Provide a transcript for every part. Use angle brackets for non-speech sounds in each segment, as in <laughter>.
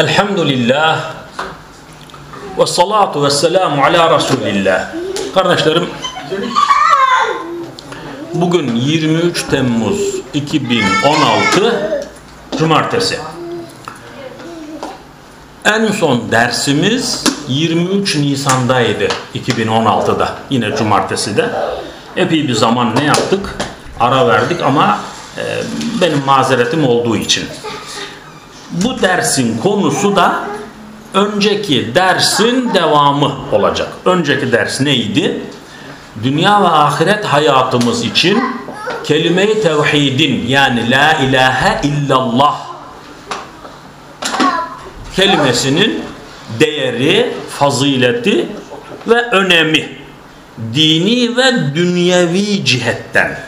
Elhamdülillah ve salatu ve selamu ala Resulillah. Kardeşlerim bugün 23 Temmuz 2016 Cumartesi. En son dersimiz 23 Nisan'daydı 2016'da yine Cumartesi de. Epey bir zaman ne yaptık? Ara verdik ama e, benim mazeretim olduğu için. Bu dersin konusu da önceki dersin devamı olacak. Önceki ders neydi? Dünya ve ahiret hayatımız için kelime-i tevhidin yani la ilahe illallah kelimesinin değeri, fazileti ve önemi dini ve dünyevi cihetten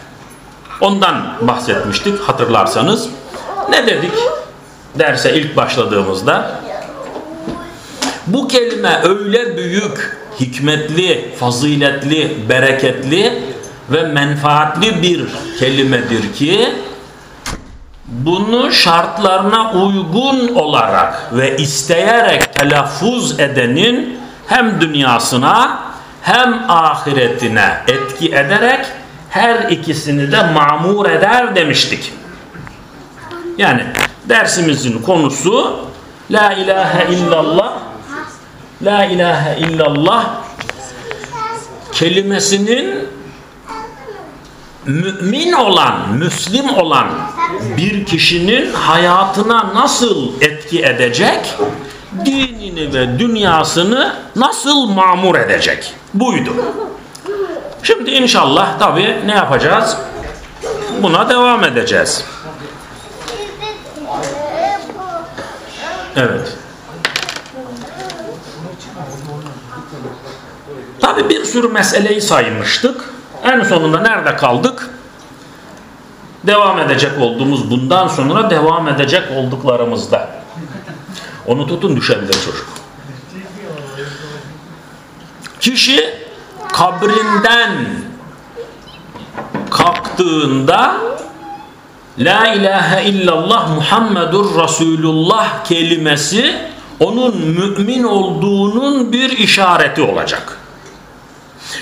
ondan bahsetmiştik hatırlarsanız. Ne dedik derse ilk başladığımızda? Bu kelime öyle büyük, hikmetli, faziletli, bereketli ve menfaatli bir kelimedir ki bunu şartlarına uygun olarak ve isteyerek telaffuz edenin hem dünyasına hem ahiretine etki ederek her ikisini de mamur eder demiştik. Yani dersimizin konusu La ilahe illallah La ilahe illallah kelimesinin mümin olan, müslim olan bir kişinin hayatına nasıl etki edecek, dinini ve dünyasını nasıl mamur edecek? Buydu. Şimdi inşallah tabii ne yapacağız? Buna devam edeceğiz. Evet. Tabii bir sürü meseleyi saymıştık. En sonunda nerede kaldık? Devam edecek olduğumuz bundan sonra devam edecek olduklarımızda. Onu tutun düşebilir çocuk. Kişi kabrinden kalktığında La ilahe illallah Muhammedur Resulullah kelimesi onun mümin olduğunun bir işareti olacak.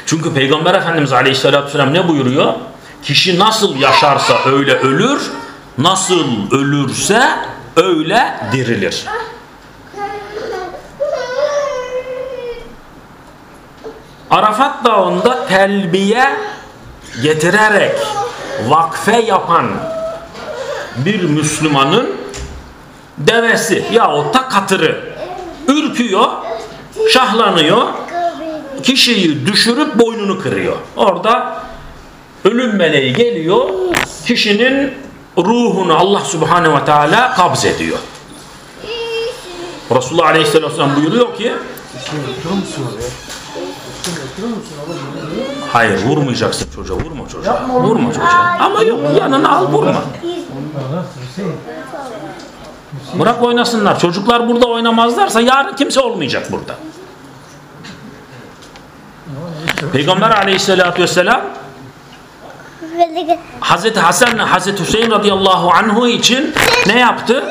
Çünkü Peygamber Efendimiz Aleyhisselatü Vesselam ne buyuruyor? Kişi nasıl yaşarsa öyle ölür, nasıl ölürse öyle dirilir. Arafat Dağı'nda telbiye getirerek vakfe yapan bir Müslümanın devesi yahut da katırı ürküyor, şahlanıyor, kişiyi düşürüp boynunu kırıyor. Orada ölüm meleği geliyor, kişinin ruhunu Allah Subhanahu ve Teala kabz ediyor. Resulullah Aleyhisselam buyuruyor ki Hayır vurmayacaksın çocuğa vurma çocuğa. Vurma çocuğa. Ama yok yanına al vurma. Bırak oynasınlar. Çocuklar burada oynamazlarsa yarın kimse olmayacak burada. Peygamber aleyhissalatü vesselam Hazreti Hasan Hazreti Hüseyin radıyallahu anhu için ne yaptı?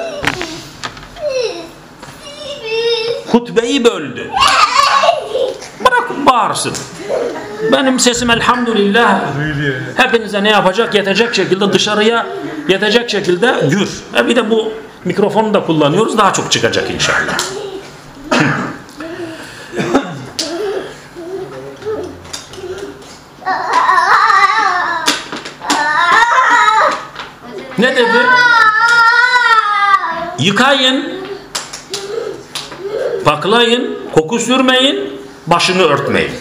Hutbeyi böldü. Bırak bağırsın. Benim sesim elhamdülillah hepinize ne yapacak? Yetecek şekilde dışarıya yetecek şekilde gür. E bir de bu mikrofonu da kullanıyoruz. Daha çok çıkacak inşallah. ne dedi? Yıkayın, paklayın, koku sürmeyin, başını örtmeyin.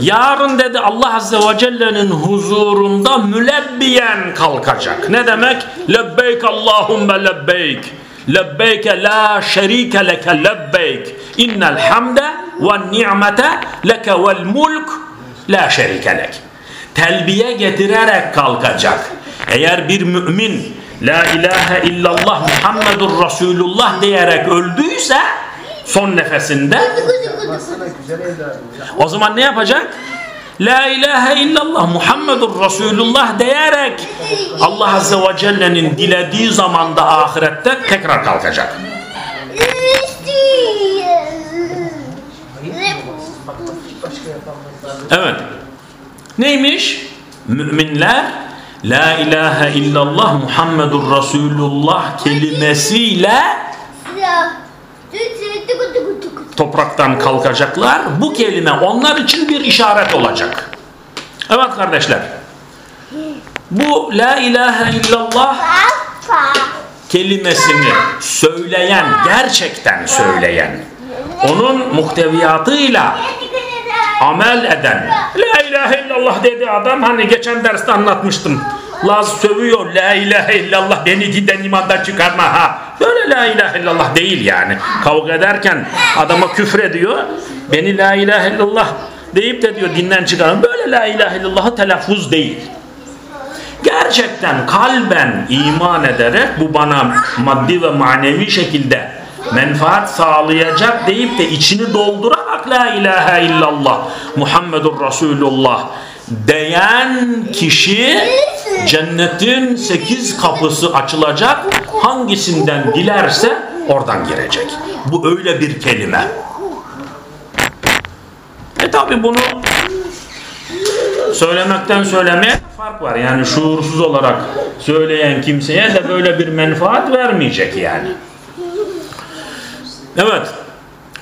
Yarın dedi Allah Azze ve Celle'nin huzurunda mülebbiyen kalkacak. Ne demek? Lebbeyk Allahümme lebbeyk. Lebbeyke la şerike leke lebbeyk. İnnel hamde ve ni'mete leke vel mulk la şerike lek. Telbiye getirerek kalkacak. Eğer bir mümin La ilahe illallah Muhammedur Resulullah diyerek öldüyse son nefesinde o zaman ne yapacak? La ilahe illallah Muhammedur Resulullah diyerek Allah Azze ve Celle'nin dilediği zamanda ahirette tekrar kalkacak. Evet. Neymiş? Müminler La ilahe illallah Muhammedur Resulullah kelimesiyle topraktan kalkacaklar. Bu kelime onlar için bir işaret olacak. Evet kardeşler. Bu La ilahe illallah kelimesini söyleyen, gerçekten söyleyen, onun muhteviyatıyla amel eden, La ilahe illallah dedi adam, hani geçen derste anlatmıştım. Laz sövüyor, La ilahe illallah beni giden imandan çıkarma ha. Böyle La ilahe illallah değil yani. Kavga ederken adama küfür ediyor, beni La ilahe illallah deyip de diyor dinden çıkarma. Böyle La ilahe illallahı telaffuz değil gerçekten kalben iman ederek bu bana maddi ve manevi şekilde menfaat sağlayacak deyip de içini doldurarak la ilahe illallah Muhammedur Resulullah diyen kişi cennetin sekiz kapısı açılacak hangisinden dilerse oradan girecek. Bu öyle bir kelime. E tabi bunu söylemekten söylemeye fark var. Yani şuursuz olarak söyleyen kimseye de böyle bir menfaat vermeyecek yani. Evet.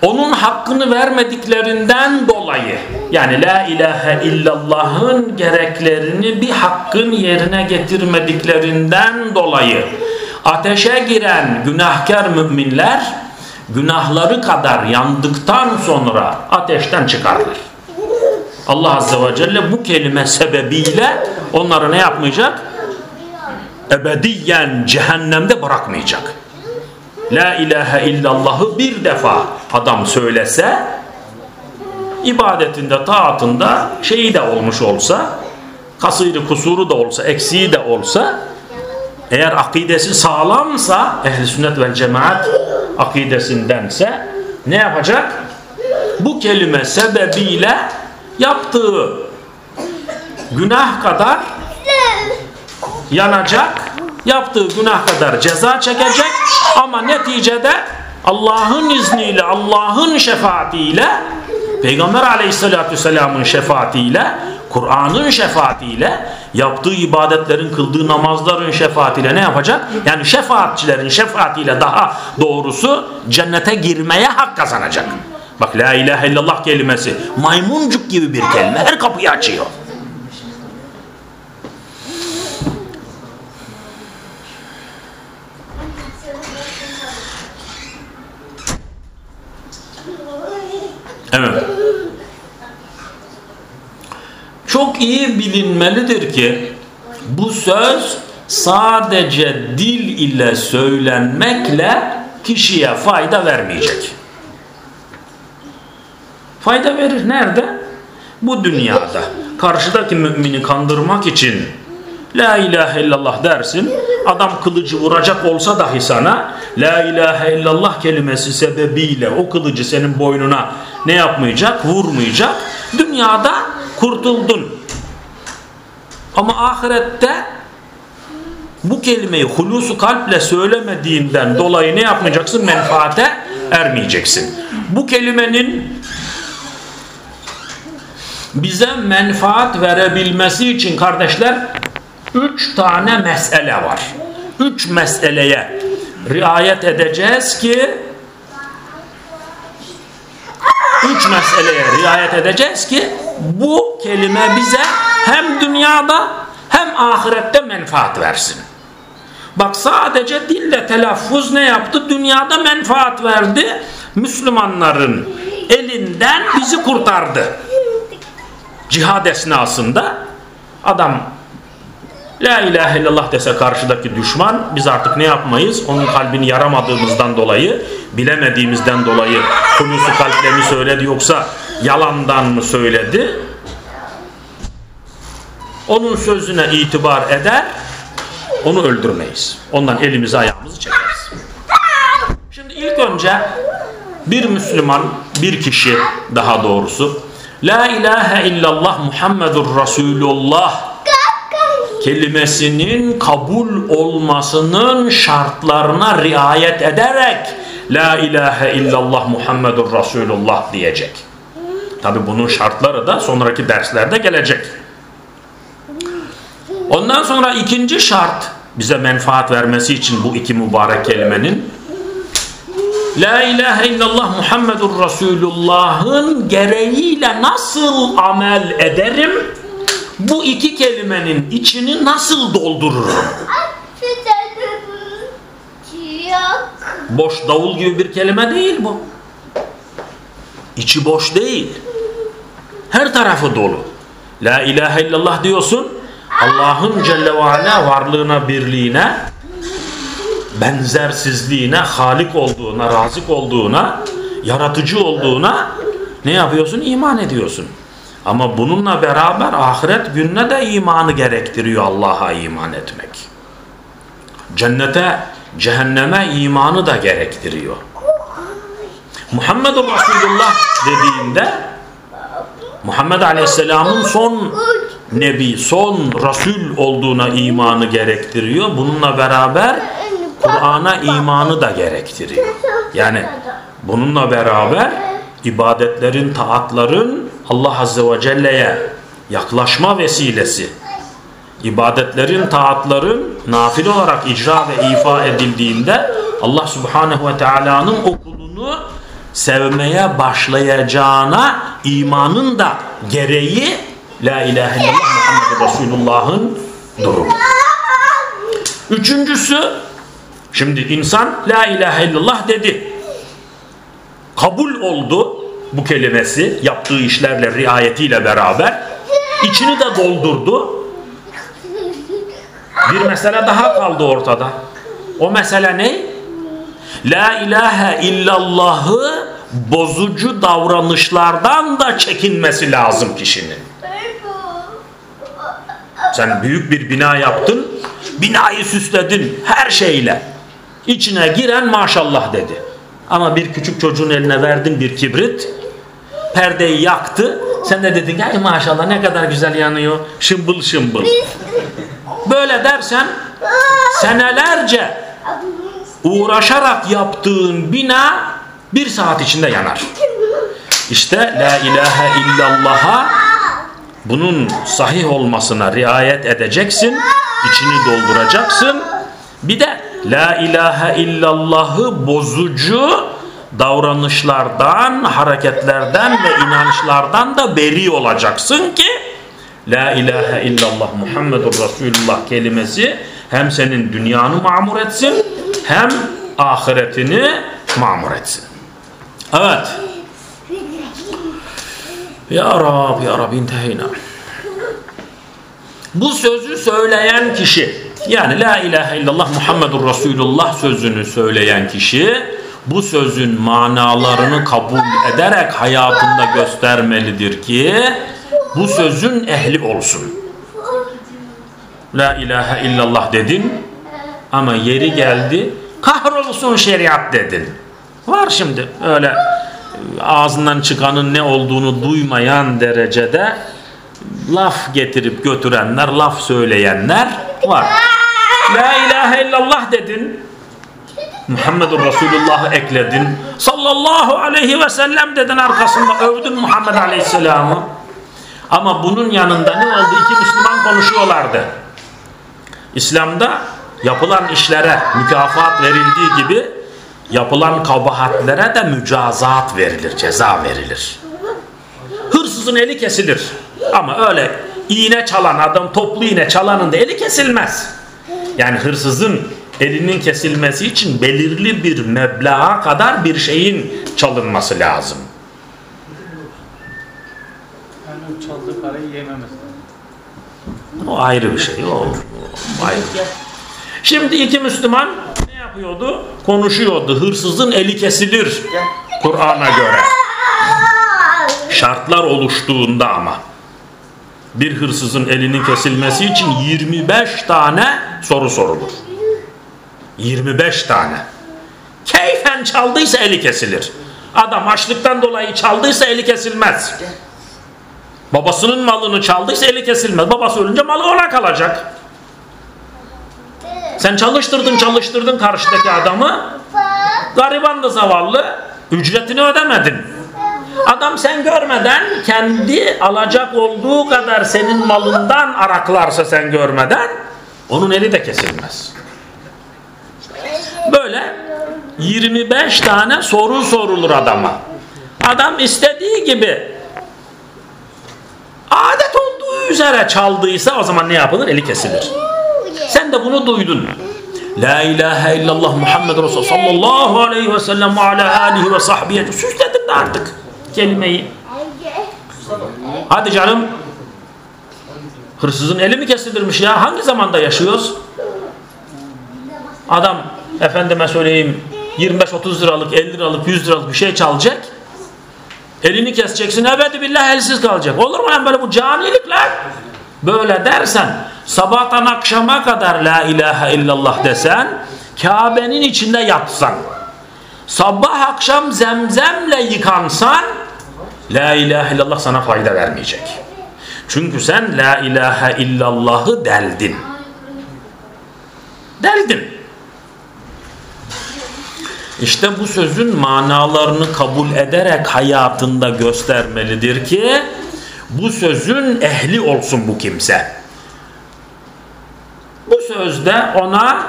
Onun hakkını vermediklerinden dolayı yani la ilahe illallah'ın gereklerini bir hakkın yerine getirmediklerinden dolayı ateşe giren günahkar müminler günahları kadar yandıktan sonra ateşten çıkarlar. Allah Azze ve Celle bu kelime sebebiyle onları ne yapmayacak? Ebediyen cehennemde bırakmayacak. La ilahe illallahı bir defa adam söylese ibadetinde, taatında şeyi de olmuş olsa kasırı kusuru da olsa, eksiği de olsa eğer akidesi sağlamsa ehl sünnet ve cemaat akidesindense ne yapacak? Bu kelime sebebiyle yaptığı günah kadar yanacak, yaptığı günah kadar ceza çekecek ama neticede Allah'ın izniyle, Allah'ın şefaatiyle Peygamber aleyhissalatü vesselamın şefaatiyle Kur'an'ın şefaatiyle yaptığı ibadetlerin, kıldığı namazların şefaatiyle ne yapacak? Yani şefaatçilerin şefaatiyle daha doğrusu cennete girmeye hak kazanacak. Bak la ilahe illallah kelimesi maymuncuk gibi bir kelime. Her kapıyı açıyor. Evet. Çok iyi bilinmelidir ki bu söz sadece dil ile söylenmekle kişiye fayda vermeyecek. Fayda verir. Nerede? Bu dünyada. Karşıdaki mümini kandırmak için La ilahe illallah dersin. Adam kılıcı vuracak olsa dahi sana La ilahe illallah kelimesi sebebiyle o kılıcı senin boynuna ne yapmayacak? Vurmayacak. Dünyada kurtuldun. Ama ahirette bu kelimeyi hulusu kalple söylemediğinden dolayı ne yapmayacaksın? Menfaate ermeyeceksin. Bu kelimenin bize menfaat verebilmesi için kardeşler üç tane mesele var. Üç meseleye riayet edeceğiz ki üç meseleye riayet edeceğiz ki bu kelime bize hem dünyada hem ahirette menfaat versin. Bak sadece dille telaffuz ne yaptı? Dünyada menfaat verdi. Müslümanların elinden bizi kurtardı cihad esnasında adam La ilahe illallah dese karşıdaki düşman biz artık ne yapmayız? Onun kalbini yaramadığımızdan dolayı, bilemediğimizden dolayı hulusu kalple mi söyledi yoksa yalandan mı söyledi? Onun sözüne itibar eder, onu öldürmeyiz. Ondan elimizi ayağımızı çekeriz. Şimdi ilk önce bir Müslüman, bir kişi daha doğrusu La ilahe illallah Muhammedur Resulullah kelimesinin kabul olmasının şartlarına riayet ederek La ilahe illallah Muhammedur Resulullah diyecek. Tabi bunun şartları da sonraki derslerde gelecek. Ondan sonra ikinci şart bize menfaat vermesi için bu iki mübarek kelimenin La ilahe illallah Muhammedur Resulullah'ın gereğiyle nasıl amel ederim? Bu iki kelimenin içini nasıl doldururum? Boş davul gibi bir kelime değil bu. İçi boş değil. Her tarafı dolu. La ilahe illallah diyorsun. Allah'ın Celle ve Ala varlığına, birliğine, benzersizliğine, halik olduğuna, razık olduğuna, yaratıcı olduğuna ne yapıyorsun? İman ediyorsun. Ama bununla beraber ahiret gününe de imanı gerektiriyor Allah'a iman etmek. Cennete, cehenneme imanı da gerektiriyor. Muhammedur Resulullah dediğinde Muhammed Aleyhisselam'ın son Nebi, son Resul olduğuna imanı gerektiriyor. Bununla beraber Kur'an'a imanı da gerektiriyor. Yani bununla beraber ibadetlerin, taatların Allah Azze ve Celle'ye yaklaşma vesilesi. İbadetlerin, taatların nafile olarak icra ve ifa edildiğinde Allah Subhanahu ve Teala'nın okulunu sevmeye başlayacağına imanın da gereği La ilahe illallah Muhammed Resulullah'ın durumu. Üçüncüsü şimdi insan La ilahe illallah dedi. Kabul oldu bu kelimesi yaptığı işlerle riayetiyle beraber içini de doldurdu. Bir mesele daha kaldı ortada. O mesele ne? La ilahe illallahı bozucu davranışlardan da çekinmesi lazım kişinin. Sen büyük bir bina yaptın, binayı süsledin her şeyle. İçine giren maşallah dedi. Ama bir küçük çocuğun eline verdin bir kibrit, perdeyi yaktı. Sen de dedin ay maşallah ne kadar güzel yanıyor, şımbıl şımbıl. Böyle dersen senelerce uğraşarak yaptığın bina bir saat içinde yanar. İşte la ilahe illallah'a bunun sahih olmasına riayet edeceksin, içini dolduracaksın. Bir de la ilahe illallah'ı bozucu davranışlardan, hareketlerden ve inançlardan da beri olacaksın ki La ilahe illallah Muhammedur Resulullah kelimesi hem senin dünyanı mamur etsin hem ahiretini mamur etsin. Evet. Ya Rab, Ya Rab intehina. Bu sözü söyleyen kişi yani La ilahe illallah Muhammedur Resulullah sözünü söyleyen kişi bu sözün manalarını kabul ederek hayatında göstermelidir ki bu sözün ehli olsun. La ilahe illallah dedin ama yeri geldi kahrolsun şeriat dedin. Var şimdi öyle ağzından çıkanın ne olduğunu duymayan derecede laf getirip götürenler, laf söyleyenler var. La ilahe illallah dedin. Muhammedur Resulullah'ı ekledin. Sallallahu aleyhi ve sellem dedin arkasında övdün Muhammed Aleyhisselam'ı. Ama bunun yanında ne oldu? İki Müslüman konuşuyorlardı. İslam'da yapılan işlere mükafat verildiği gibi yapılan kabahatlere de mücazat verilir, ceza verilir. Hırsızın eli kesilir. Ama öyle iğne çalan adam toplu iğne çalanın da eli kesilmez. Yani hırsızın elinin kesilmesi için belirli bir meblağa kadar bir şeyin çalınması lazım. Yani çaldığı parayı yememesi. O ayrı bir şey. O, o ayrı. Şimdi iki Müslüman yapıyordu? Konuşuyordu. Hırsızın eli kesilir. Kur'an'a göre. Şartlar oluştuğunda ama. Bir hırsızın elinin kesilmesi için 25 tane soru sorulur. 25 tane. Keyfen çaldıysa eli kesilir. Adam açlıktan dolayı çaldıysa eli kesilmez. Babasının malını çaldıysa eli kesilmez. Babası ölünce malı ona kalacak. Sen çalıştırdın çalıştırdın karşıdaki adamı Gariban da zavallı. Ücretini ödemedin. Adam sen görmeden kendi alacak olduğu kadar senin malından araklarsa sen görmeden onun eli de kesilmez. Böyle 25 tane soru sorulur adama. Adam istediği gibi adet olduğu üzere çaldıysa o zaman ne yapılır? Eli kesilir. Sen de bunu duydun. La ilahe illallah Muhammed Resulullah sallallahu aleyhi ve sellem ve ala alihi ve sahbihi. Süsledin de artık kelimeyi. Hadi canım. Hırsızın eli mi kesilirmiş ya? Hangi zamanda yaşıyoruz? Adam efendime söyleyeyim 25-30 liralık, 50 liralık, 100 liralık bir şey çalacak. Elini keseceksin. Ebedi billah elsiz kalacak. Olur mu lan böyle bu canilikler? Böyle dersen sabahtan akşama kadar la ilahe illallah desen Kabe'nin içinde yatsan sabah akşam zemzemle yıkansan la ilahe illallah sana fayda vermeyecek. Çünkü sen la ilahe illallahı deldin. Deldin. İşte bu sözün manalarını kabul ederek hayatında göstermelidir ki bu sözün ehli olsun bu kimse. Sözde ona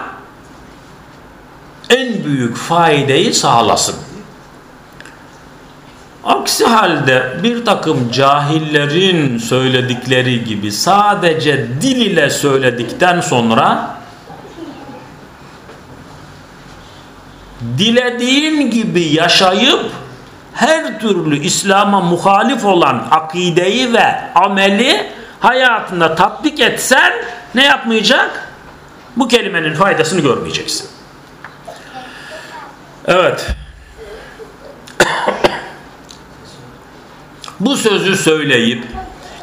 en büyük faydayı sağlasın. Aksi halde bir takım cahillerin söyledikleri gibi sadece dil ile söyledikten sonra dilediğin gibi yaşayıp her türlü İslam'a muhalif olan akideyi ve ameli hayatında tatbik etsen ne yapmayacak? Bu kelimenin faydasını görmeyeceksin. Evet. Bu sözü söyleyip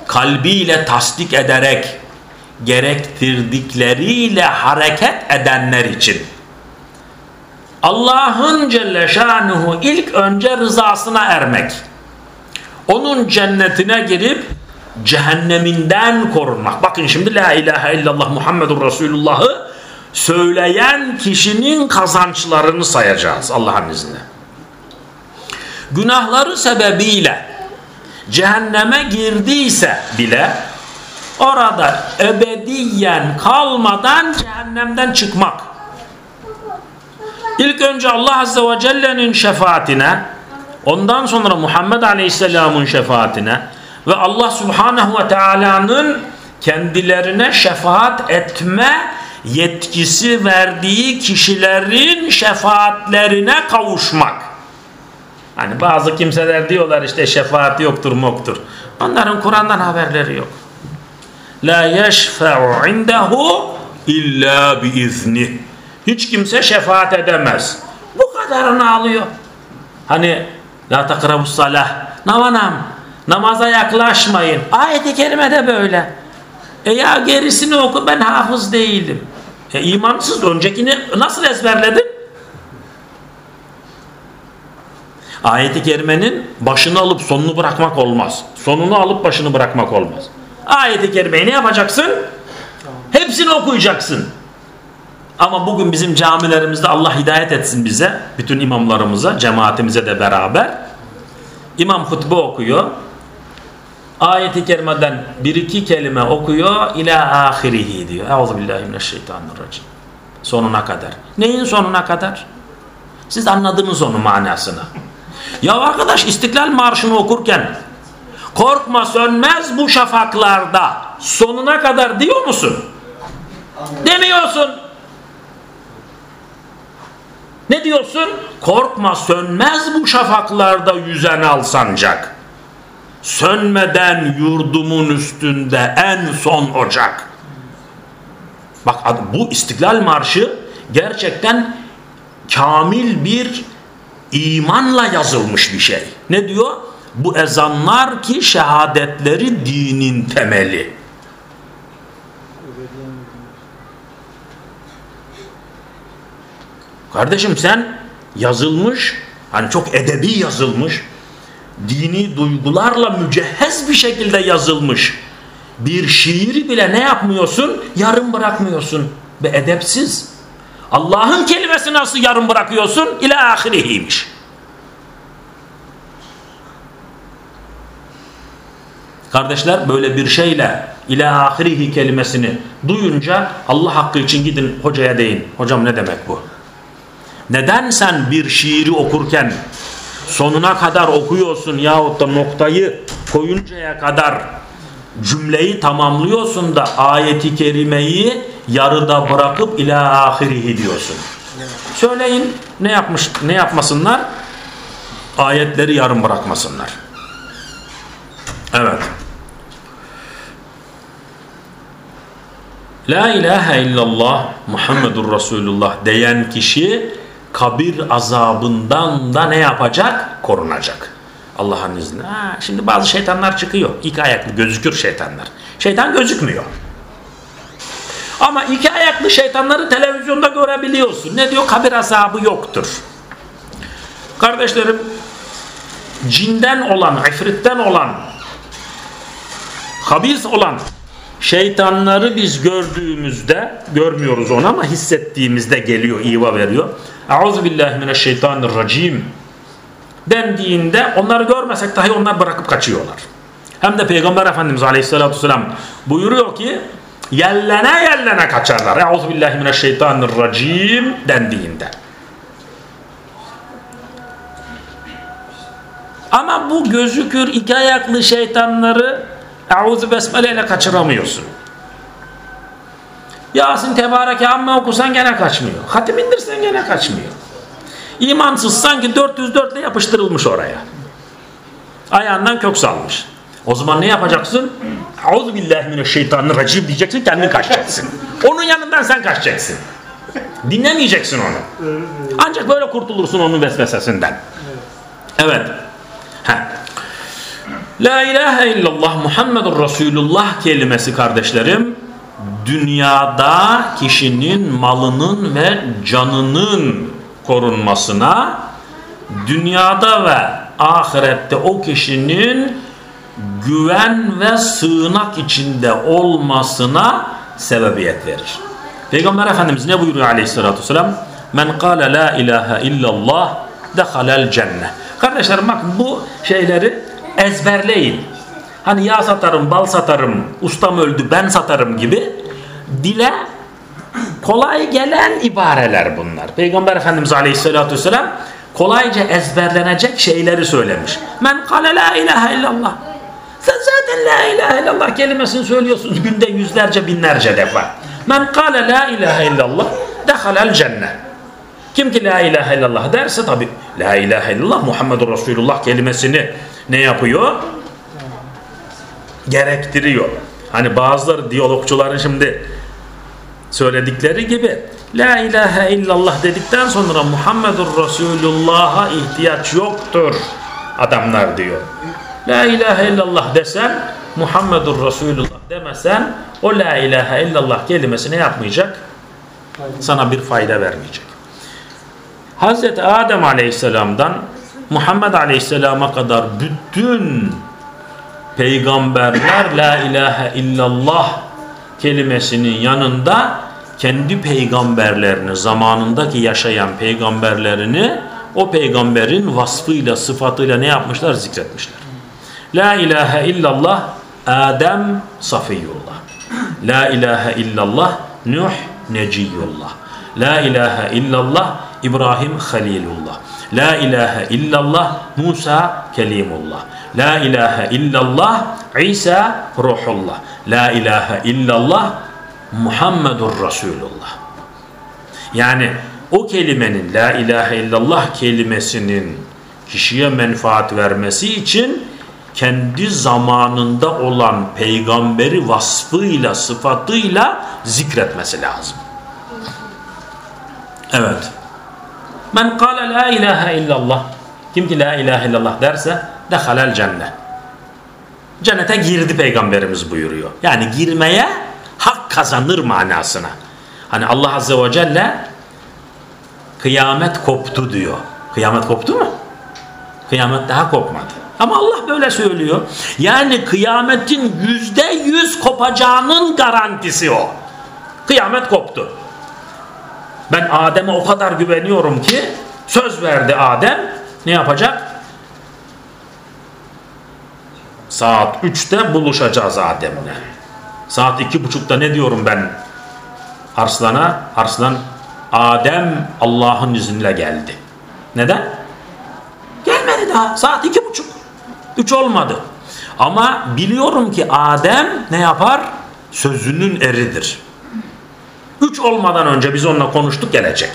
kalbiyle tasdik ederek gerektirdikleriyle hareket edenler için Allah'ın Celle Şanuhu ilk önce rızasına ermek. Onun cennetine girip cehenneminden korunmak. Bakın şimdi La ilahe illallah Muhammedur Resulullah'ı söyleyen kişinin kazançlarını sayacağız Allah'ın izniyle. Günahları sebebiyle cehenneme girdiyse bile orada ebediyen kalmadan cehennemden çıkmak İlk önce Allah Azze ve Celle'nin şefaatine, ondan sonra Muhammed Aleyhisselam'ın şefaatine ve Allah Subhanahu ve Teala'nın kendilerine şefaat etme yetkisi verdiği kişilerin şefaatlerine kavuşmak. Hani bazı kimseler diyorlar işte şefaat yoktur moktur. Onların Kur'an'dan haberleri yok. La yeşfe'u indehu illa biiznih. Hiç kimse şefaat edemez. Bu kadarını alıyor. Hani la takrabus salah. Namanam. Namaza yaklaşmayın. Ayet-i kerimede böyle. E ya gerisini oku ben hafız değilim. E imansız öncekini nasıl ezberledin? Ayet-i kerimenin başını alıp sonunu bırakmak olmaz. Sonunu alıp başını bırakmak olmaz. Ayet-i kerimeyi ne yapacaksın? Hepsini okuyacaksın. Ama bugün bizim camilerimizde Allah hidayet etsin bize, bütün imamlarımıza, cemaatimize de beraber. İmam hutbe okuyor. Ayet-i kerimeden bir iki kelime okuyor. İlâ ahirihi diyor. Euzubillahimineşşeytanirracim. Sonuna kadar. Neyin sonuna kadar? Siz anladınız onun manasını. Ya arkadaş İstiklal Marşı'nı okurken korkma sönmez bu şafaklarda sonuna kadar diyor musun? Demiyorsun. Ne diyorsun? Korkma sönmez bu şafaklarda yüzen al sancak. Sönmeden yurdumun üstünde en son ocak. Bak bu İstiklal Marşı gerçekten kamil bir imanla yazılmış bir şey. Ne diyor? Bu ezanlar ki şehadetleri dinin temeli. Kardeşim sen yazılmış, hani çok edebi yazılmış, dini duygularla mücehhez bir şekilde yazılmış bir şiiri bile ne yapmıyorsun? Yarım bırakmıyorsun. Ve edepsiz. Allah'ın kelimesi nasıl yarım bırakıyorsun? İlâ ahirihiymiş. Kardeşler böyle bir şeyle ila ahirihi kelimesini duyunca Allah hakkı için gidin hocaya deyin. Hocam ne demek bu? Neden sen bir şiiri okurken sonuna kadar okuyorsun yahut da noktayı koyuncaya kadar cümleyi tamamlıyorsun da ayeti kerimeyi yarıda bırakıp ila ahirihi diyorsun. Söyleyin ne yapmış ne yapmasınlar? Ayetleri yarım bırakmasınlar. Evet. La ilahe illallah Muhammedur Resulullah diyen kişi kabir azabından da ne yapacak? Korunacak. Allah'ın izniyle. Şimdi bazı şeytanlar çıkıyor. İki ayaklı gözükür şeytanlar. Şeytan gözükmüyor. Ama iki ayaklı şeytanları televizyonda görebiliyorsun. Ne diyor? Kabir azabı yoktur. Kardeşlerim cinden olan, ifritten olan habis olan şeytanları biz gördüğümüzde görmüyoruz onu ama hissettiğimizde geliyor, iva veriyor. Euzubillahimineşşeytanirracim dendiğinde onları görmesek dahi onlar bırakıp kaçıyorlar. Hem de Peygamber Efendimiz Aleyhisselatü Vesselam buyuruyor ki yellene yellene kaçarlar. Euzubillahimineşşeytanirracim dendiğinde. Ama bu gözükür iki ayaklı şeytanları Euzu besmele ile kaçıramıyorsun. Yasin Tebareke amma okusan gene kaçmıyor. Hatim indirsen gene kaçmıyor. İmansız sanki 404 ile yapıştırılmış oraya. Ayağından kök salmış. O zaman ne yapacaksın? Euzu billahi mineşşeytanirracim diyeceksin kendin kaçacaksın. Onun yanından sen kaçacaksın. Dinlemeyeceksin onu. Ancak böyle kurtulursun onun vesvesesinden. Evet. Heh. La ilahe illallah Muhammedur Resulullah kelimesi kardeşlerim dünyada kişinin malının ve canının korunmasına dünyada ve ahirette o kişinin güven ve sığınak içinde olmasına sebebiyet verir. Peygamber Efendimiz ne buyuruyor aleyhissalatü vesselam? Men kâle la ilahe illallah dehalel cennet. Kardeşlerim bak bu şeyleri ezberleyin. Hani yağ satarım, bal satarım, ustam öldü ben satarım gibi dile kolay gelen ibareler bunlar. Peygamber Efendimiz Aleyhisselatü Vesselam kolayca ezberlenecek şeyleri söylemiş. Men kale la ilahe illallah. Sen zaten la ilahe illallah kelimesini söylüyorsun günde yüzlerce binlerce defa. Men kale la ilahe illallah dehalel cennet. Kim ki la ilahe illallah derse tabi la ilahe illallah Muhammedur Resulullah kelimesini ne yapıyor? Gerektiriyor. Hani bazıları diyalogçuların şimdi söyledikleri gibi La ilahe illallah dedikten sonra Muhammedur Resulullah'a ihtiyaç yoktur adamlar diyor. La ilahe illallah desen Muhammedur Resulullah demesen o la ilahe illallah kelimesi ne yapmayacak? Sana bir fayda vermeyecek. Hazreti Adem Aleyhisselam'dan Muhammed Aleyhisselam'a kadar bütün peygamberler la ilahe illallah kelimesinin yanında kendi peygamberlerini zamanındaki yaşayan peygamberlerini o peygamberin vasfıyla sıfatıyla ne yapmışlar zikretmişler. La ilahe illallah Adem Safiyullah. La ilahe illallah Nuh Neciyullah. La ilahe illallah İbrahim Halilullah. La ilahe illallah Musa Kelimullah. La ilahe illallah İsa Ruhullah. La ilahe illallah Muhammedur Resulullah. Yani o kelimenin la ilahe illallah kelimesinin kişiye menfaat vermesi için kendi zamanında olan peygamberi vasfıyla, sıfatıyla zikretmesi lazım. Evet. Men kâle la ilahe illallah. Kim ki la ilahe illallah derse dehalel cennet. Cennete girdi peygamberimiz buyuruyor. Yani girmeye hak kazanır manasına. Hani Allah Azze ve Celle kıyamet koptu diyor. Kıyamet koptu mu? Kıyamet daha kopmadı. Ama Allah böyle söylüyor. Yani kıyametin yüzde yüz kopacağının garantisi o. Kıyamet koptu. Ben Adem'e o kadar güveniyorum ki söz verdi Adem ne yapacak? Saat 3'te buluşacağız Adem'le. Saat 2.30'da ne diyorum ben Arslan'a? Arslan Adem Allah'ın izniyle geldi. Neden? Gelmedi daha. Saat 2.30. 3 olmadı. Ama biliyorum ki Adem ne yapar? Sözünün eridir. Üç olmadan önce biz onunla konuştuk gelecek.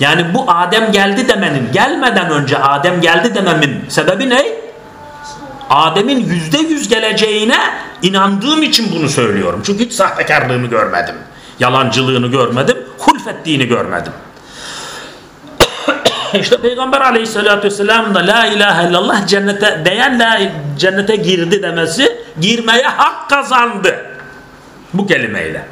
Yani bu Adem geldi demenin, gelmeden önce Adem geldi dememin sebebi ne? Adem'in yüzde yüz geleceğine inandığım için bunu söylüyorum. Çünkü hiç sahtekarlığını görmedim. Yalancılığını görmedim. Hulfettiğini görmedim. <coughs> İşte Peygamber aleyhissalatü vesselam da la ilahe illallah cennete değen la cennete girdi demesi girmeye hak kazandı. Bu kelimeyle.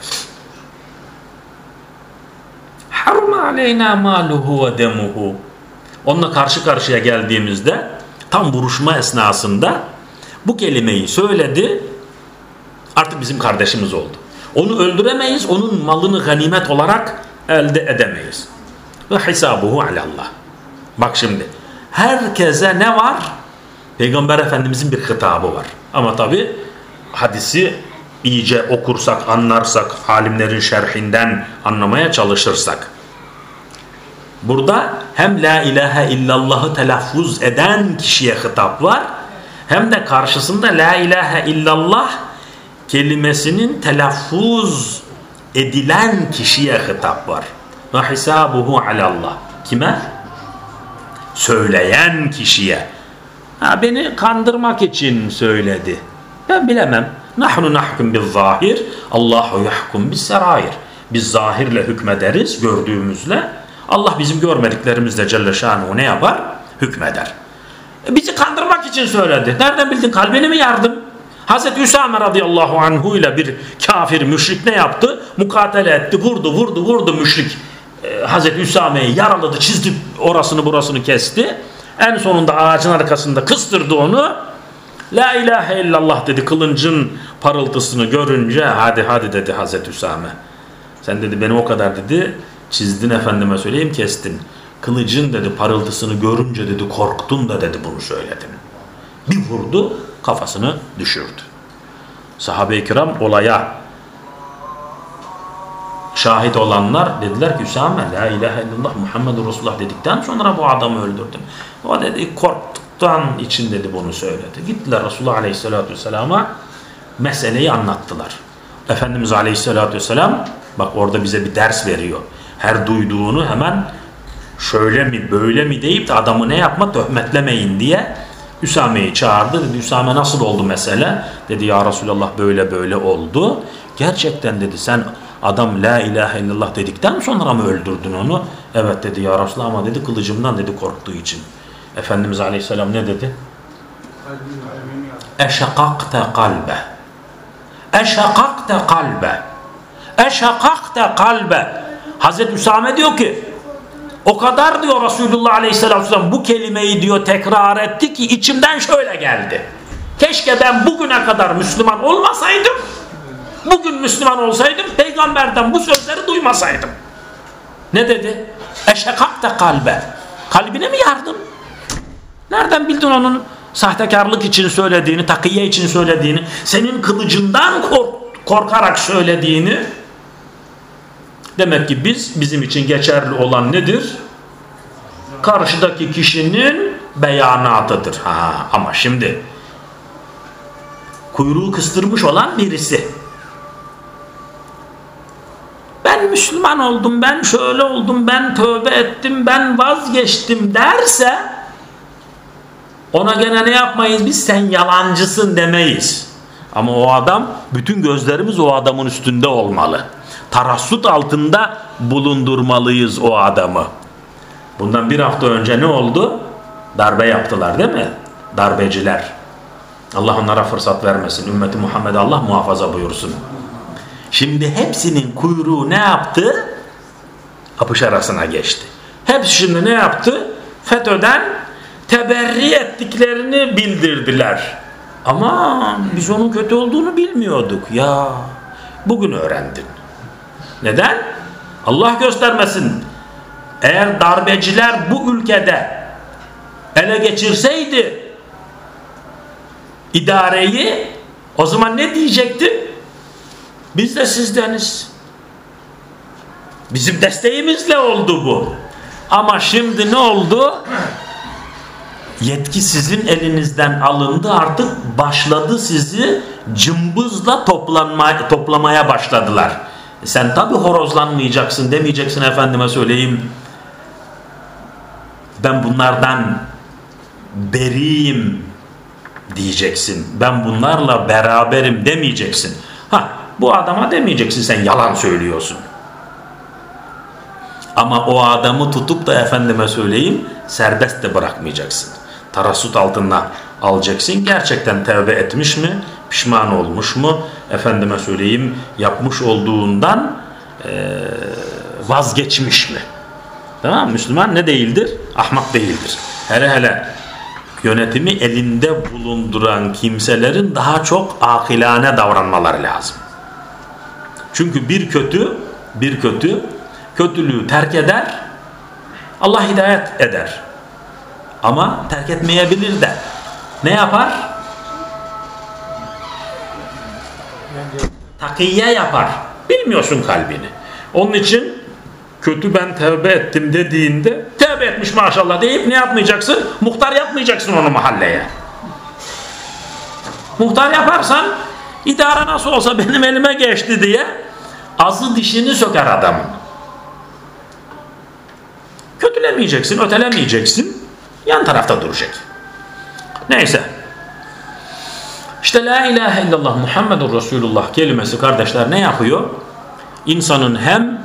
Harma aleyna maluhu ve demuhu. Onunla karşı karşıya geldiğimizde tam vuruşma esnasında bu kelimeyi söyledi. Artık bizim kardeşimiz oldu. Onu öldüremeyiz. Onun malını ganimet olarak elde edemeyiz. Ve hisabuhu alallah. Bak şimdi. Herkese ne var? Peygamber Efendimizin bir hitabı var. Ama tabi hadisi iyice okursak, anlarsak, alimlerin şerhinden anlamaya çalışırsak. Burada hem la ilahe illallah'ı telaffuz eden kişiye hitap var, hem de karşısında la ilahe illallah kelimesinin telaffuz edilen kişiye hitap var. Ve hisabuhu alallah. Kime? Söyleyen kişiye. Ha, beni kandırmak için söyledi. Ben bilemem. Nahnu nahkum bil zahir. Allahu yahkum bis serair. Biz zahirle hükmederiz gördüğümüzle. Allah bizim görmediklerimizle Celle Şanuhu ne yapar? Hükmeder. E, bizi kandırmak için söyledi. Nereden bildin? Kalbini mi yardım? Hazreti Üsame radıyallahu anhu ile bir kafir müşrik ne yaptı? Mukatele etti, vurdu, vurdu, vurdu müşrik. Ee, Hazreti Üsame'yi yaraladı, çizdi, orasını burasını kesti. En sonunda ağacın arkasında kıstırdı onu. La ilahe illallah dedi kılıncın parıltısını görünce hadi hadi dedi Hazreti Üsame. Sen dedi beni o kadar dedi çizdin efendime söyleyeyim kestin. Kılıcın dedi parıltısını görünce dedi korktun da dedi bunu söyledin. Bir vurdu kafasını düşürdü. Sahabe-i kiram olaya şahit olanlar dediler ki Üsame la ilahe illallah Muhammedur Resulullah dedikten sonra bu adamı öldürdün. O dedi korktuktan için dedi bunu söyledi. Gittiler Resulullah aleyhissalatü vesselama meseleyi anlattılar. Efendimiz aleyhissalatü vesselam bak orada bize bir ders veriyor. Her duyduğunu hemen şöyle mi böyle mi deyip de adamı ne yapma töhmetlemeyin diye Üsame'yi çağırdı. Dedi Üsame nasıl oldu mesele? Dedi ya Resulallah böyle böyle oldu. Gerçekten dedi sen adam la ilahe illallah dedikten sonra mı öldürdün onu? Evet dedi ya Resulallah ama dedi kılıcımdan dedi korktuğu için. Efendimiz Aleyhisselam ne dedi? Eşakakte kalbe. Eşakakte kalbe. Eşakakte kalbe. Hazreti Üsame diyor ki o kadar diyor Resulullah Aleyhisselatü Vesselam bu kelimeyi diyor tekrar etti ki içimden şöyle geldi. Keşke ben bugüne kadar Müslüman olmasaydım. Bugün Müslüman olsaydım peygamberden bu sözleri duymasaydım. Ne dedi? Eşekakte kalbe. Kalbine mi yardım? Nereden bildin onun sahtekarlık için söylediğini, takiye için söylediğini, senin kılıcından kork korkarak söylediğini? Demek ki biz, bizim için geçerli olan nedir? Karşıdaki kişinin beyanatıdır. Ha, ama şimdi kuyruğu kıstırmış olan birisi ben Müslüman oldum, ben şöyle oldum, ben tövbe ettim, ben vazgeçtim derse ona gene ne yapmayız biz? Sen yalancısın demeyiz. Ama o adam, bütün gözlerimiz o adamın üstünde olmalı. Tarassut altında bulundurmalıyız o adamı. Bundan bir hafta önce ne oldu? Darbe yaptılar değil mi? Darbeciler. Allah onlara fırsat vermesin. Ümmeti Muhammed Allah muhafaza buyursun. Şimdi hepsinin kuyruğu ne yaptı? Apış arasına geçti. Hepsi şimdi ne yaptı? FETÖ'den teberri ettiklerini bildirdiler. Ama biz onun kötü olduğunu bilmiyorduk. Ya bugün öğrendin. Neden? Allah göstermesin. eğer darbeciler bu ülkede ele geçirseydi idareyi o zaman ne diyecekti? Biz de sizdeniz. Bizim desteğimizle oldu bu. Ama şimdi ne oldu? Yetki sizin elinizden alındı artık başladı sizi cımbızla toplanma, toplamaya başladılar. Sen tabi horozlanmayacaksın demeyeceksin efendime söyleyeyim. Ben bunlardan beriyim diyeceksin. Ben bunlarla beraberim demeyeceksin. Ha bu adama demeyeceksin sen yalan söylüyorsun. Ama o adamı tutup da efendime söyleyeyim serbest de bırakmayacaksın. Tarasut altına alacaksın. Gerçekten tevbe etmiş mi? Pişman olmuş mu? Efendime söyleyeyim yapmış olduğundan e, vazgeçmiş mi? Tamam Müslüman ne değildir? Ahmak değildir. Hele hele yönetimi elinde bulunduran kimselerin daha çok akilane davranmaları lazım. Çünkü bir kötü bir kötü kötülüğü terk eder Allah hidayet eder. Ama terk etmeyebilir de. Ne yapar? Takiye yapar. Bilmiyorsun kalbini. Onun için kötü ben tevbe ettim dediğinde tevbe etmiş maşallah deyip ne yapmayacaksın? Muhtar yapmayacaksın onu mahalleye. Muhtar yaparsan idare nasıl olsa benim elime geçti diye azı dişini söker adamın. Kötülemeyeceksin, ötelemeyeceksin. Yan tarafta duracak. Neyse. İşte La ilahe illallah Muhammedur Resulullah kelimesi kardeşler ne yapıyor? İnsanın hem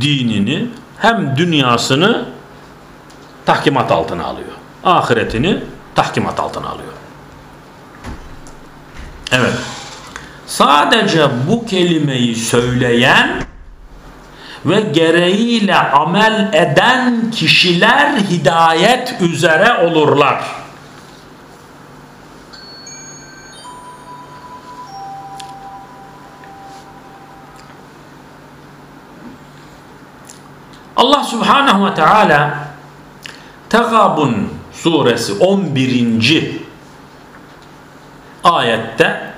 dinini hem dünyasını tahkimat altına alıyor. Ahiretini tahkimat altına alıyor. Evet. Sadece bu kelimeyi söyleyen ve gereğiyle amel eden kişiler hidayet üzere olurlar. Allah Subhanahu ve Teala Tegabun suresi 11. ayette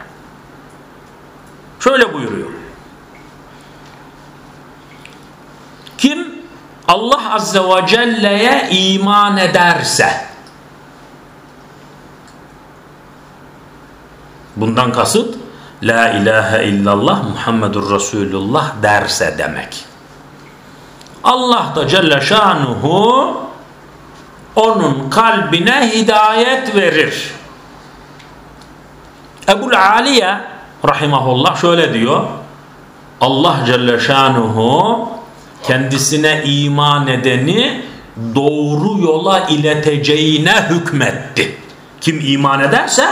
şöyle buyuruyor. Kim Allah Azze ve Celle'ye iman ederse bundan kasıt La ilahe illallah Muhammedur Resulullah derse demek. Allah da Celle Şanuhu onun kalbine hidayet verir. Ebul Aliye rahimahullah şöyle diyor. Allah Celle Şanuhu kendisine iman edeni doğru yola ileteceğine hükmetti. Kim iman ederse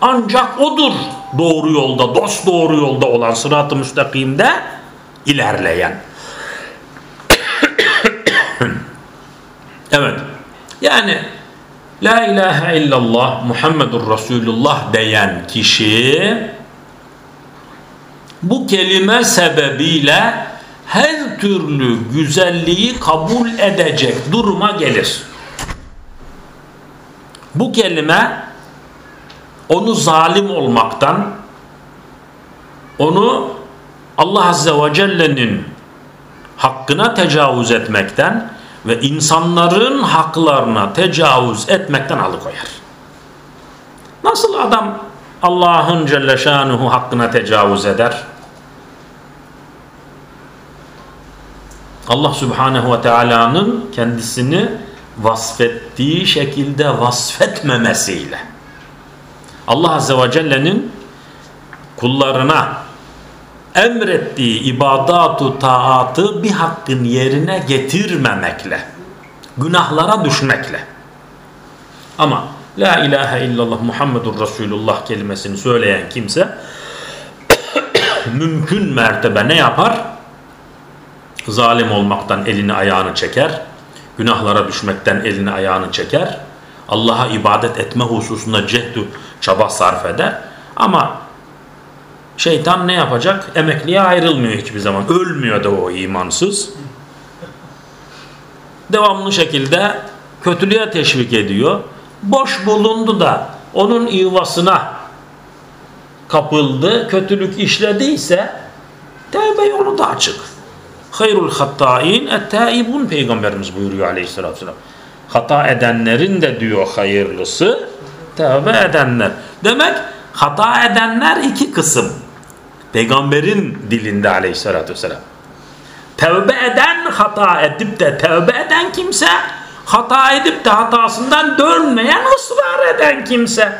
ancak odur doğru yolda, dost doğru yolda olan sırat-ı müstakimde ilerleyen. Evet. Yani La ilahe illallah Muhammedur Resulullah diyen kişi bu kelime sebebiyle her türlü güzelliği kabul edecek duruma gelir. Bu kelime onu zalim olmaktan, onu Allah Azze ve Celle'nin hakkına tecavüz etmekten ve insanların haklarına tecavüz etmekten alıkoyar. Nasıl adam Allah'ın Celle Şanuhu hakkına tecavüz eder? Allah Subhanahu ve Teala'nın kendisini vasfettiği şekilde vasfetmemesiyle Allah Azze ve Celle'nin kullarına emrettiği ibadatu taatı bir hakkın yerine getirmemekle günahlara düşmekle ama La ilahe illallah Muhammedur Resulullah kelimesini söyleyen kimse <coughs> mümkün mertebe ne yapar? zalim olmaktan elini ayağını çeker, günahlara düşmekten elini ayağını çeker, Allah'a ibadet etme hususunda cehdü çaba sarf eder ama Şeytan ne yapacak? Emekliye ayrılmıyor hiçbir zaman. Ölmüyor da o imansız. Devamlı şekilde kötülüğe teşvik ediyor. Boş bulundu da onun yuvasına kapıldı, kötülük işlediyse tevbe yolu da açık. Hayrul hatta'in et-taibun peygamberimiz buyuruyor aleyhissalatü vesselam. Hata edenlerin de diyor hayırlısı tevbe edenler. Demek hata edenler iki kısım. Peygamberin dilinde aleyhissalatü vesselam. Tevbe eden hata edip de tevbe eden kimse hata edip de hatasından dönmeyen ısrar eden kimse.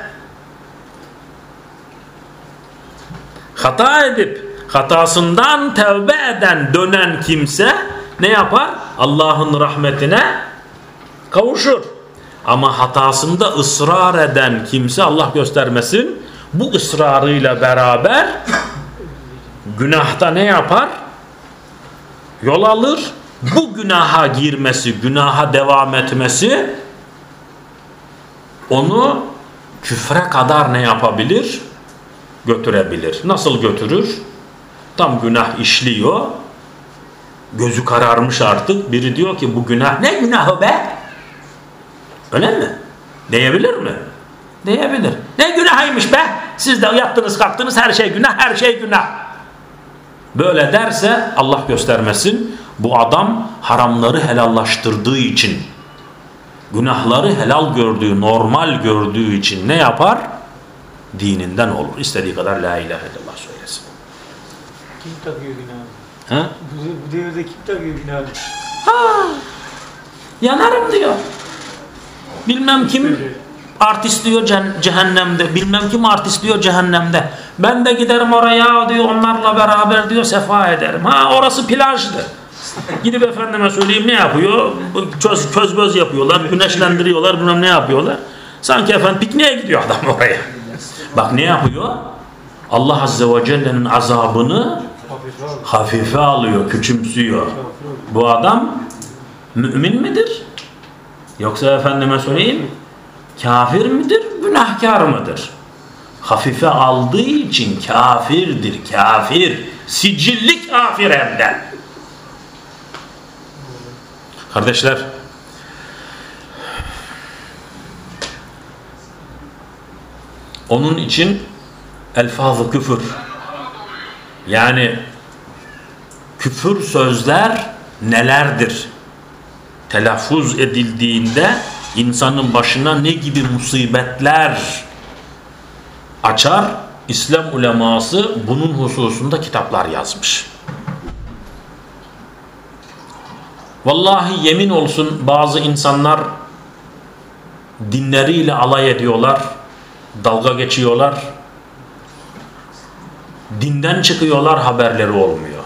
Hata edip hatasından tevbe eden dönen kimse ne yapar? Allah'ın rahmetine kavuşur. Ama hatasında ısrar eden kimse Allah göstermesin bu ısrarıyla beraber günahta ne yapar? Yol alır. Bu günaha girmesi, günaha devam etmesi onu küfre kadar ne yapabilir? Götürebilir. Nasıl götürür? Tam günah işliyor. Gözü kararmış artık. Biri diyor ki bu günah ne günahı be? Öyle mi? Diyebilir mi? Diyebilir. Ne günahıymış be? Siz de yattınız kalktınız her şey günah, her şey günah. Böyle derse Allah göstermesin bu adam haramları helallaştırdığı için günahları helal gördüğü, normal gördüğü için ne yapar? Dininden olur. İstediği kadar la ilahe illallah söylesin. Kim takıyor günahı? Ha? Bu, bu devirde kim takıyor günahı? Ha, yanarım diyor. Bilmem kim artist diyor cehennemde. Bilmem kim artist diyor cehennemde. Ben de giderim oraya diyor onlarla beraber diyor sefa ederim. Ha orası plajdı. Gidip efendime söyleyeyim ne yapıyor? Köz, közböz yapıyorlar, güneşlendiriyorlar, bilmem ne yapıyorlar. Sanki efendim pikniğe gidiyor adam <laughs> oraya. Bak ne yapıyor? Allah Azze ve Celle'nin azabını hafife alıyor, küçümsüyor. Bu adam mümin midir? Yoksa efendime söyleyeyim kafir midir, günahkar mıdır? Hafife aldığı için kafirdir, kafir. Sicilli kafir hem de. Kardeşler, onun için elfazı küfür yani küfür sözler nelerdir? Telaffuz edildiğinde insanın başına ne gibi musibetler açar? İslam uleması bunun hususunda kitaplar yazmış. Vallahi yemin olsun bazı insanlar dinleriyle alay ediyorlar, dalga geçiyorlar. Dinden çıkıyorlar haberleri olmuyor.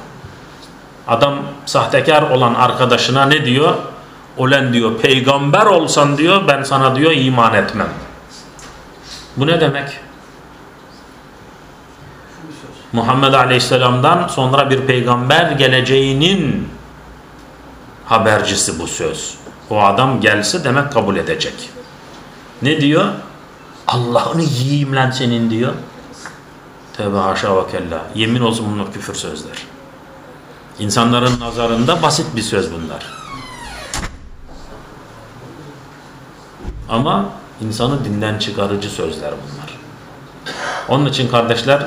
Adam sahtekar olan arkadaşına ne diyor? Olen diyor peygamber olsan diyor ben sana diyor iman etmem. Bu ne demek? Muhammed Aleyhisselam'dan sonra bir peygamber geleceğinin habercisi bu söz. O adam gelse demek kabul edecek. Ne diyor? Allah'ını yiyeyim lan senin diyor. Tevbe haşa ve kella. Yemin olsun bunlar küfür sözler. İnsanların nazarında basit bir söz bunlar. Ama insanı dinden çıkarıcı sözler bunlar. Onun için kardeşler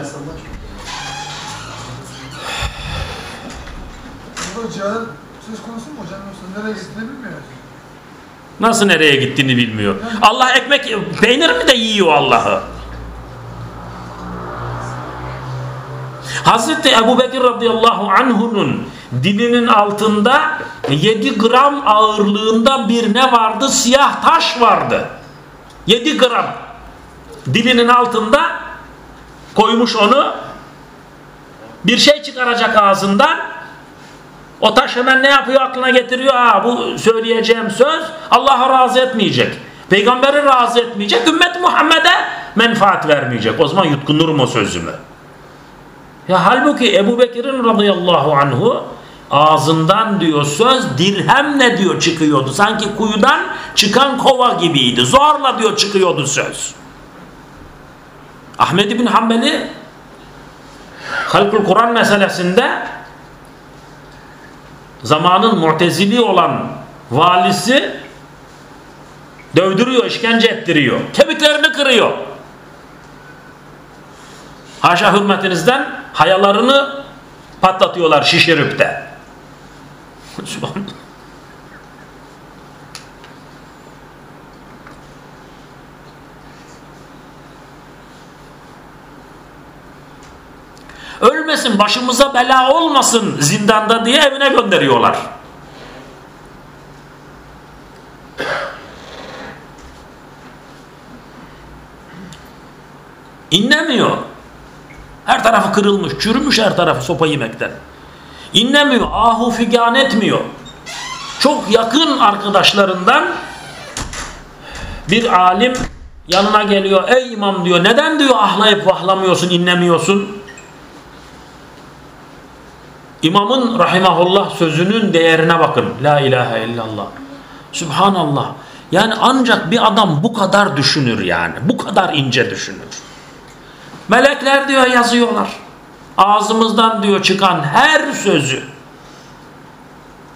Burada söz konusu mu hocam yoksa nereye gittiğini bilmiyoruz. Nasıl nereye gittiğini bilmiyor. Allah ekmek peynir mi de yiyor Allah'ı? Hazreti Ebu Bekir radıyallahu anhunun dilinin altında 7 gram ağırlığında bir ne vardı? Siyah taş vardı. 7 gram. Dilinin altında koymuş onu. Bir şey çıkaracak ağzından. O taş hemen ne yapıyor aklına getiriyor. Ha, bu söyleyeceğim söz Allah'a razı etmeyecek. Peygamberi razı etmeyecek. Ümmet Muhammed'e menfaat vermeyecek. O zaman yutkunurum o sözümü. Ya halbuki Ebu Bekir'in radıyallahu anhu ağzından diyor söz dirhemle diyor çıkıyordu. Sanki kuyudan çıkan kova gibiydi. Zorla diyor çıkıyordu söz. Ahmed bin Hanbel'i Halkul Kur'an meselesinde zamanın mu'tezili olan valisi dövdürüyor, işkence ettiriyor. Kemiklerini kırıyor. Haşa hürmetinizden hayalarını patlatıyorlar şişirip de. Ölmesin başımıza bela olmasın zindanda diye evine gönderiyorlar. İnlemiyor. Her tarafı kırılmış, çürümüş her tarafı sopa yemekten. İnlemiyor, ahu figan etmiyor. Çok yakın arkadaşlarından bir alim yanına geliyor. Ey imam diyor, neden diyor ahlayıp vahlamıyorsun, inlemiyorsun? İmamın rahimahullah sözünün değerine bakın. La ilahe illallah. Subhanallah. Yani ancak bir adam bu kadar düşünür yani. Bu kadar ince düşünür. Melekler diyor yazıyorlar. Ağzımızdan diyor çıkan her sözü.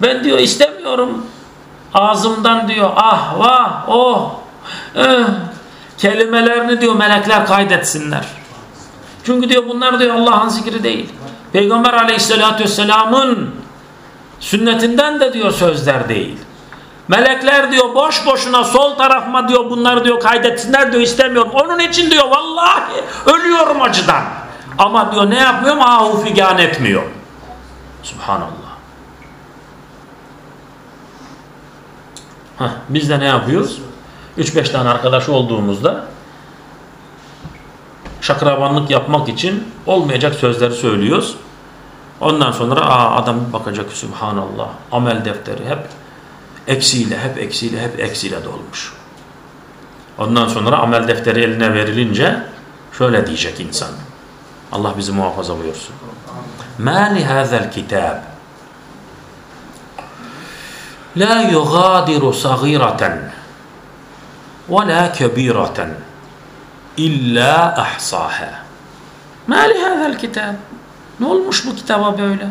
Ben diyor istemiyorum. Ağzımdan diyor ah vah oh eh, kelimelerini diyor melekler kaydetsinler. Çünkü diyor bunlar diyor Allah'ın zikri değil. Peygamber aleyhissalatü vesselamın sünnetinden de diyor sözler değil. Melekler diyor boş boşuna sol tarafıma diyor bunları diyor kaydetsinler diyor istemiyorum. Onun için diyor vallahi ölüyorum acıdan. Ama diyor ne yapmıyorum? Ahu figan etmiyor. Subhanallah. Heh, biz de ne yapıyoruz? 3-5 tane arkadaş olduğumuzda şakrabanlık yapmak için olmayacak sözleri söylüyoruz. Ondan sonra aa, adam bakacak Subhanallah amel defteri hep eksiyle hep eksiyle hep eksiyle dolmuş. Ondan sonra amel defteri eline verilince şöyle diyecek insan. Allah bizi muhafaza buyursun. Kitab la yugadiru sagireten ve la kebireten illa ahsaha. Ma li hazal kitab ne olmuş bu kitaba böyle?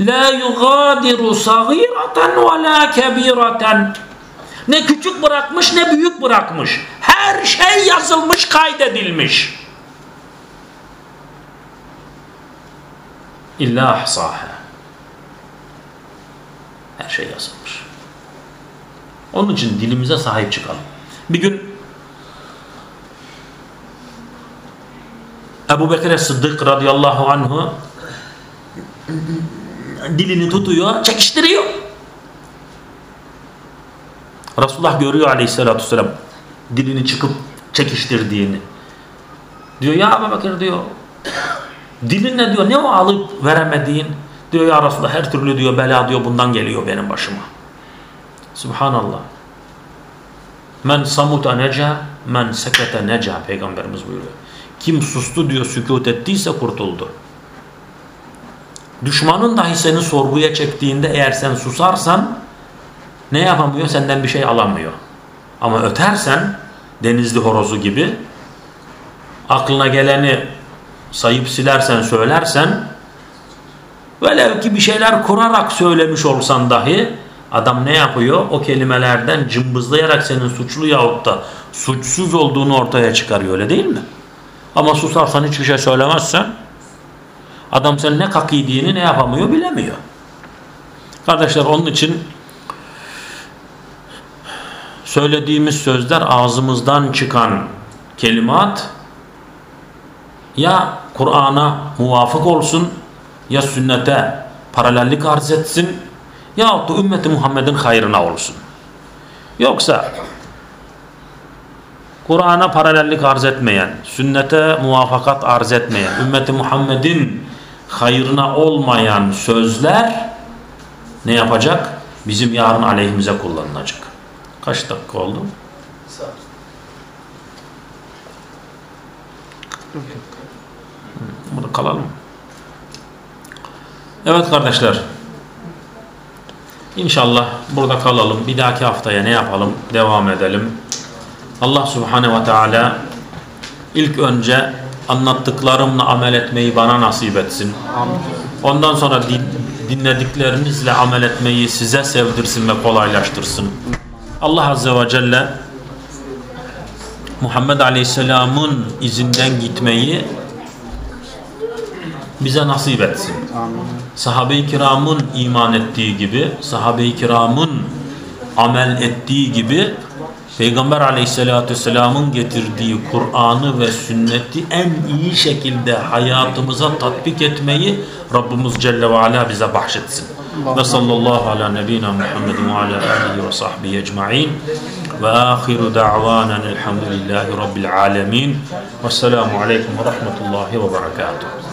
La yugadiru sagiratan ve la kebiratan. Ne küçük bırakmış ne büyük bırakmış. Her şey yazılmış, kaydedilmiş. İlla ahsaha. Her şey yazılmış. Onun için dilimize sahip çıkalım. Bir gün Ebu Bekir Sıddık radıyallahu anhu dilini tutuyor, çekiştiriyor. Resulullah görüyor aleyhissalatü vesselam dilini çıkıp çekiştirdiğini. Diyor ya Ebu Bekir diyor dilinle diyor ne o alıp veremediğin diyor ya Resulullah her türlü diyor bela diyor bundan geliyor benim başıma. Subhanallah. Men samuta neca men sekete neca peygamberimiz buyuruyor. Kim sustu diyor sükut ettiyse kurtuldu. Düşmanın dahi seni sorguya çektiğinde eğer sen susarsan ne yapamıyor? Senden bir şey alamıyor. Ama ötersen denizli horozu gibi aklına geleni sayıp silersen söylersen velev ki bir şeyler kurarak söylemiş olsan dahi adam ne yapıyor? O kelimelerden cımbızlayarak senin suçlu yahut da suçsuz olduğunu ortaya çıkarıyor öyle değil mi? Ama susarsan hiçbir şey söylemezsen adam senin ne kakidiyini ne yapamıyor bilemiyor. Kardeşler onun için söylediğimiz sözler ağzımızdan çıkan kelimat ya Kur'an'a muvafık olsun ya sünnete paralellik arz etsin ya da ümmeti Muhammed'in hayrına olsun. Yoksa Kur'an'a paralellik arz etmeyen, sünnete muvafakat arz etmeyen, ümmeti Muhammed'in hayrına olmayan sözler ne yapacak? Bizim yarın aleyhimize kullanılacak. Kaç dakika oldu? Burada kalalım. Evet kardeşler. İnşallah burada kalalım. Bir dahaki haftaya ne yapalım? Devam edelim. Allah Subhanahu ve Teala ilk önce anlattıklarımla amel etmeyi bana nasip etsin. Ondan sonra din, dinlediklerinizle amel etmeyi size sevdirsin ve kolaylaştırsın. Allah Azze ve Celle Muhammed Aleyhisselam'ın izinden gitmeyi bize nasip etsin. Sahabe-i kiramın iman ettiği gibi, sahabe-i kiramın amel ettiği gibi Peygamber aleyhissalatü vesselamın getirdiği Kur'an'ı ve sünneti en iyi şekilde hayatımıza tatbik etmeyi Rabbimiz Celle ve Ala bize bahşetsin. Ve sallallahu ala nebina Muhammedin ve ala alihi ve sahbihi ecma'in ve ahiru da'vanen elhamdülillahi rabbil alemin ve selamu aleyküm ve rahmetullahi ve berekatuhu.